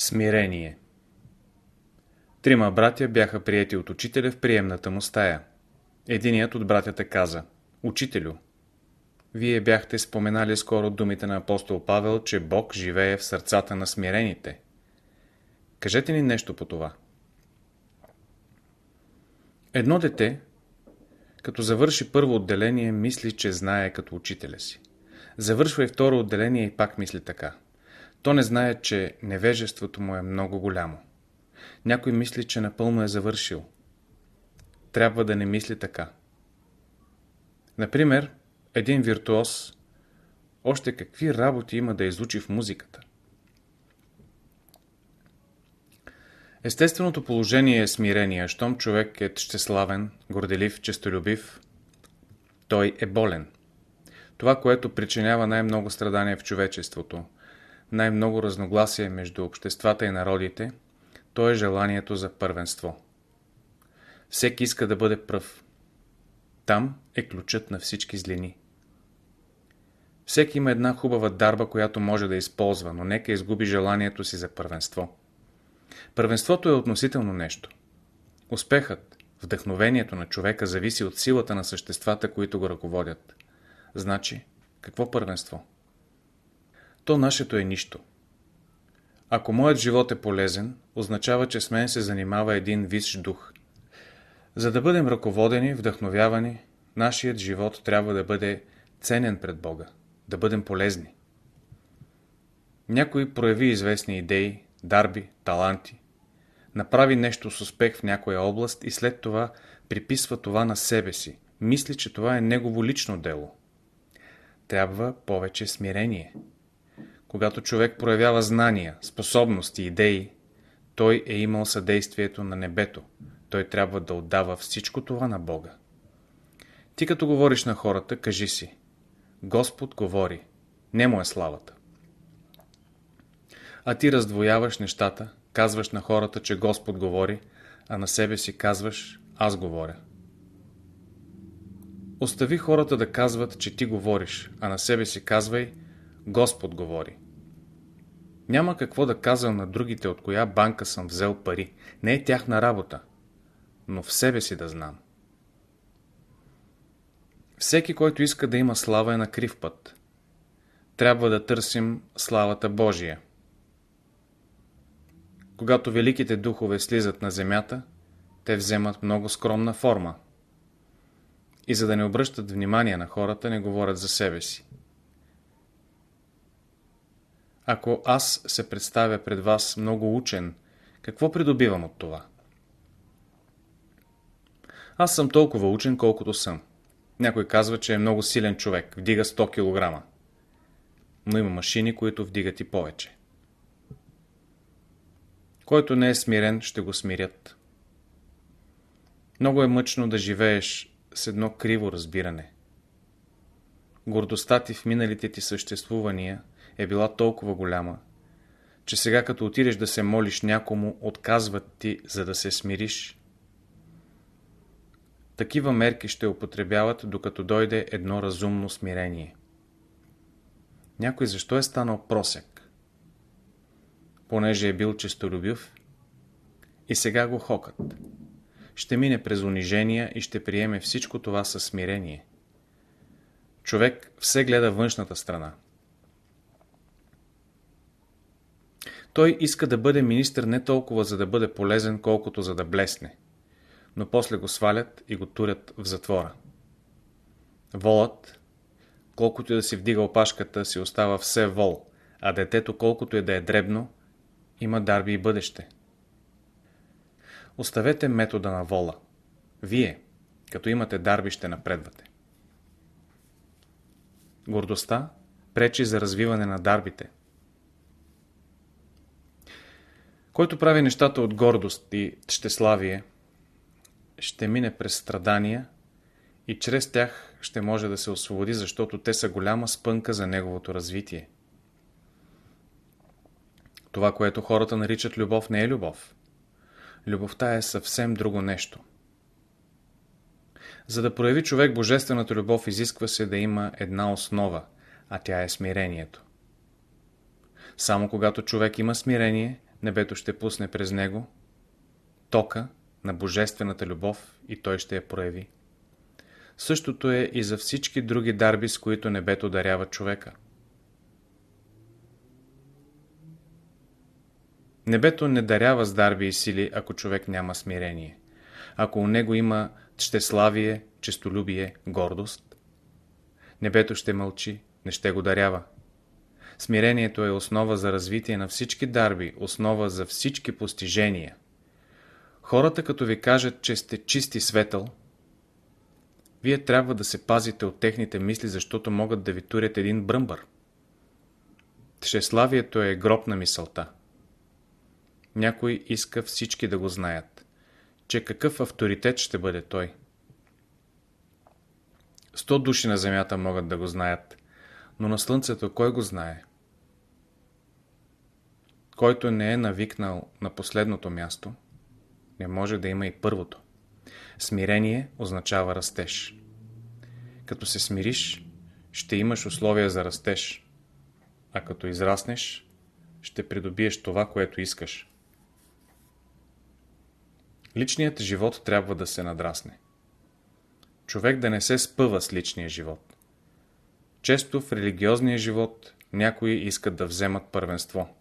Смирение Трима братя бяха приети от учителя в приемната му стая. Единият от братята каза Учителю, вие бяхте споменали скоро думите на апостол Павел, че Бог живее в сърцата на смирените. Кажете ни нещо по това. Едно дете, като завърши първо отделение, мисли, че знае като учителя си. Завършва и второ отделение и пак мисли така. То не знае, че невежеството му е много голямо. Някой мисли, че напълно е завършил. Трябва да не мисли така. Например, един виртуоз още какви работи има да изучи в музиката. Естественото положение е смирение. Щом човек е щеславен, горделив, честолюбив, той е болен. Това, което причинява най-много страдания в човечеството, най-много разногласие между обществата и народите, то е желанието за първенство. Всеки иска да бъде пръв. Там е ключът на всички злини. Всеки има една хубава дарба, която може да използва, но нека изгуби желанието си за първенство. Първенството е относително нещо. Успехът, вдъхновението на човека зависи от силата на съществата, които го ръководят. Значи, какво първенство? То нашето е нищо. Ако моят живот е полезен, означава, че с мен се занимава един висш дух. За да бъдем ръководени, вдъхновявани, нашият живот трябва да бъде ценен пред Бога, да бъдем полезни. Някой прояви известни идеи, дарби, таланти, направи нещо с успех в някоя област и след това приписва това на себе си, мисли, че това е негово лично дело. Трябва повече смирение. Когато човек проявява знания, способности, идеи, той е имал съдействието на небето. Той трябва да отдава всичко това на Бога. Ти като говориш на хората, кажи си Господ говори, не му е славата. А ти раздвояваш нещата, казваш на хората, че Господ говори, а на себе си казваш аз говоря. Остави хората да казват, че ти говориш, а на себе си казвай Господ говори. Няма какво да казвам на другите от коя банка съм взел пари. Не е тяхна работа. Но в себе си да знам. Всеки, който иска да има слава е на крив път. Трябва да търсим славата Божия. Когато великите духове слизат на земята, те вземат много скромна форма. И за да не обръщат внимание на хората, не говорят за себе си. Ако аз се представя пред вас много учен, какво придобивам от това? Аз съм толкова учен, колкото съм. Някой казва, че е много силен човек, вдига 100 кг. Но има машини, които вдигат и повече. Който не е смирен, ще го смирят. Много е мъчно да живееш с едно криво разбиране. Гордостта ти в миналите ти съществувания е била толкова голяма, че сега като отидеш да се молиш някому, отказват ти, за да се смириш. Такива мерки ще употребяват, докато дойде едно разумно смирение. Някой защо е станал просек? Понеже е бил честолюбив и сега го хокът. Ще мине през унижения и ще приеме всичко това със смирение. Човек все гледа външната страна. Той иска да бъде министър не толкова за да бъде полезен, колкото за да блесне. Но после го свалят и го турят в затвора. Волът, колкото и да си вдига опашката, си остава все вол, а детето, колкото и да е дребно, има дарби и бъдеще. Оставете метода на вола. Вие, като имате дарби, ще напредвате. Гордостта пречи за развиване на дарбите – Който прави нещата от гордост и щеславие, ще мине през страдания и чрез тях ще може да се освободи, защото те са голяма спънка за неговото развитие. Това, което хората наричат любов, не е любов. Любовта е съвсем друго нещо. За да прояви човек божествената любов, изисква се да има една основа, а тя е смирението. Само когато човек има смирение, небето ще пусне през него тока на божествената любов и той ще я прояви. Същото е и за всички други дарби, с които небето дарява човека. Небето не дарява с дарби и сили, ако човек няма смирение. Ако у него има щеславие, честолюбие, гордост, небето ще мълчи, не ще го дарява. Смирението е основа за развитие на всички дарби, основа за всички постижения. Хората като ви кажат, че сте чисти светъл, вие трябва да се пазите от техните мисли, защото могат да ви турят един бръмбър. Тщеславието е гроб на мисълта. Някой иска всички да го знаят, че какъв авторитет ще бъде той. Сто души на земята могат да го знаят, но на слънцето кой го знае? Който не е навикнал на последното място, не може да има и първото. Смирение означава растеж. Като се смириш, ще имаш условия за растеж, а като израснеш, ще придобиеш това, което искаш. Личният живот трябва да се надрасне. Човек да не се спъва с личния живот. Често в религиозния живот някои искат да вземат първенство.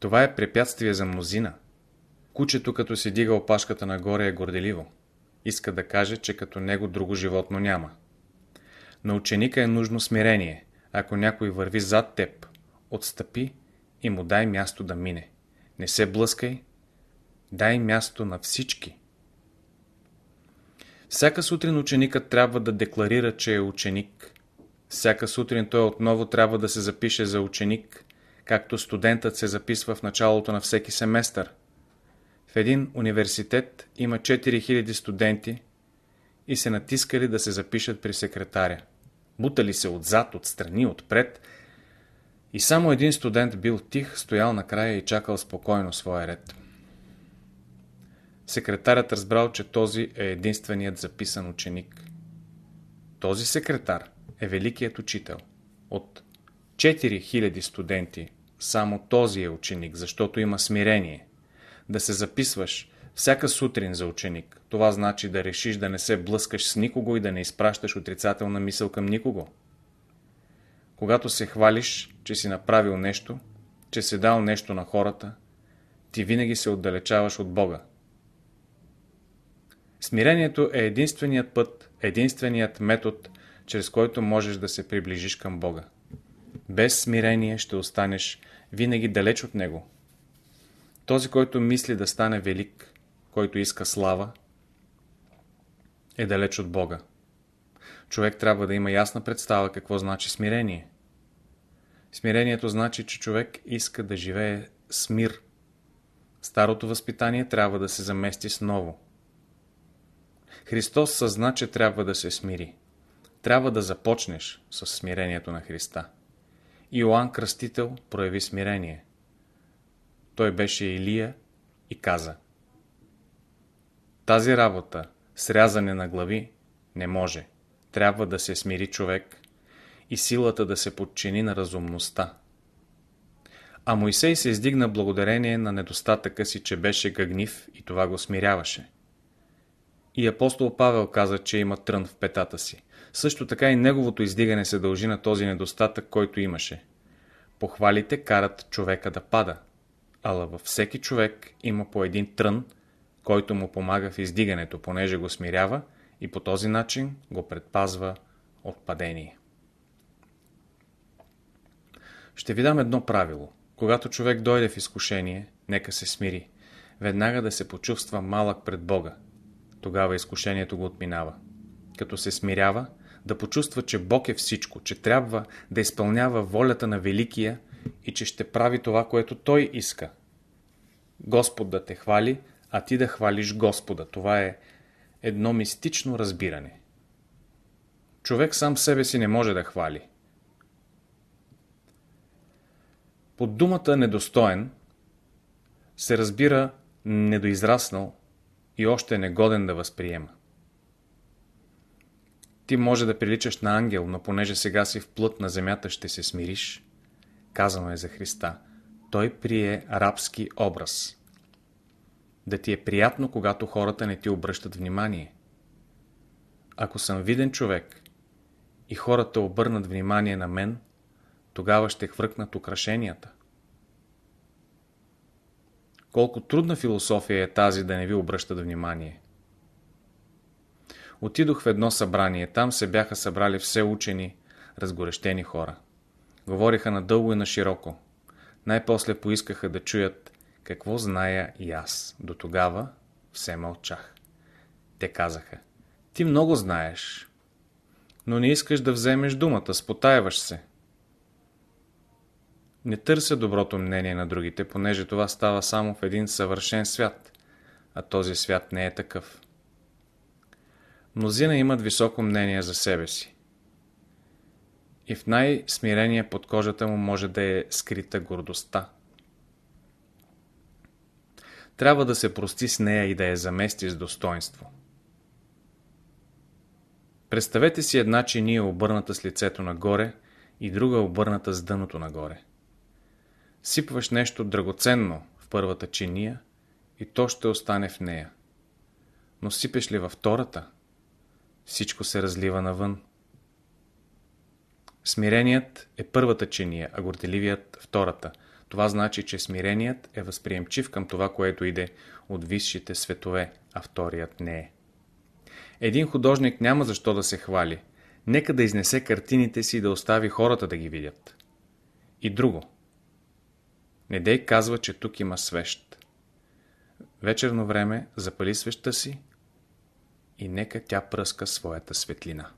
Това е препятствие за мнозина. Кучето, като се дига опашката нагоре, е горделиво. Иска да каже, че като него друго животно няма. На ученика е нужно смирение. Ако някой върви зад теб, отстъпи и му дай място да мине. Не се блъскай, дай място на всички. Всяка сутрин ученикът трябва да декларира, че е ученик. Всяка сутрин той отново трябва да се запише за ученик, както студентът се записва в началото на всеки семестър. В един университет има 4000 студенти и се натискали да се запишат при секретаря. Бутали се отзад, отстрани, отпред. И само един студент бил тих, стоял накрая и чакал спокойно своя ред. Секретарят разбрал, че този е единственият записан ученик. Този секретар е великият учител. От 4000 студенти само този е ученик, защото има смирение. Да се записваш всяка сутрин за ученик, това значи да решиш да не се блъскаш с никого и да не изпращаш отрицателна мисъл към никого. Когато се хвалиш, че си направил нещо, че си дал нещо на хората, ти винаги се отдалечаваш от Бога. Смирението е единственият път, единственият метод, чрез който можеш да се приближиш към Бога. Без смирение ще останеш винаги далеч от Него. Този, който мисли да стане велик, който иска слава, е далеч от Бога. Човек трябва да има ясна представа какво значи смирение. Смирението значи, че човек иска да живее с мир. Старото възпитание трябва да се замести с ново. Христос съзна, че трябва да се смири. Трябва да започнеш с смирението на Христа. Иоанн Кръстител прояви смирение. Той беше Илия и каза Тази работа, срязане на глави, не може. Трябва да се смири човек и силата да се подчини на разумността. А Моисей се издигна благодарение на недостатъка си, че беше гъгнив и това го смиряваше. И апостол Павел каза, че има трън в петата си. Също така и неговото издигане се дължи на този недостатък, който имаше. Похвалите карат човека да пада, ала във всеки човек има по един трън, който му помага в издигането, понеже го смирява и по този начин го предпазва от падение. Ще ви дам едно правило. Когато човек дойде в изкушение, нека се смири. Веднага да се почувства малък пред Бога, тогава изкушението го отминава. Като се смирява, да почувства, че Бог е всичко, че трябва да изпълнява волята на Великия и че ще прави това, което Той иска. Господ да те хвали, а ти да хвалиш Господа. Това е едно мистично разбиране. Човек сам себе си не може да хвали. Под думата недостоен се разбира недоизраснал, и още негоден да възприема. Ти може да приличаш на ангел, но понеже сега си в плът на земята ще се смириш, казано е за Христа, той прие рабски образ. Да ти е приятно, когато хората не ти обръщат внимание. Ако съм виден човек и хората обърнат внимание на мен, тогава ще хвъркнат украшенията. Колко трудна философия е тази да не ви обръщат внимание. Отидох в едно събрание. Там се бяха събрали все учени, разгорещени хора. Говориха надълго и на широко. Най-после поискаха да чуят какво зная и аз. До тогава все мълчах. Те казаха, ти много знаеш, но не искаш да вземеш думата, спотаяваш се. Не търся доброто мнение на другите, понеже това става само в един съвършен свят, а този свят не е такъв. Мнозина имат високо мнение за себе си. И в най-смирения под кожата му може да е скрита гордостта. Трябва да се прости с нея и да я замести с достоинство. Представете си една чиния обърната с лицето нагоре и друга обърната с дъното нагоре. Сипваш нещо драгоценно в първата чиния и то ще остане в нея. Но сипеш ли във втората, всичко се разлива навън. Смиреният е първата чиния, а горделивият втората. Това значи, че смиреният е възприемчив към това, което иде от висшите светове, а вторият не е. Един художник няма защо да се хвали. Нека да изнесе картините си и да остави хората да ги видят. И друго. Не дей казва, че тук има свещ. Вечерно време запали свеща си и нека тя пръска своята светлина.